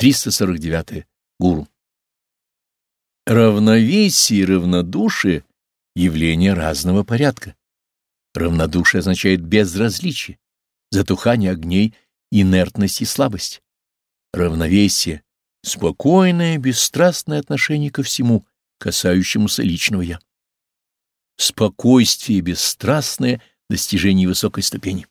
349. Гуру. Равновесие и равнодушие — явления разного порядка. Равнодушие означает безразличие, затухание огней, инертность и слабость. Равновесие — спокойное, бесстрастное отношение ко всему, касающемуся личного «я». Спокойствие бесстрастное — достижение высокой ступени.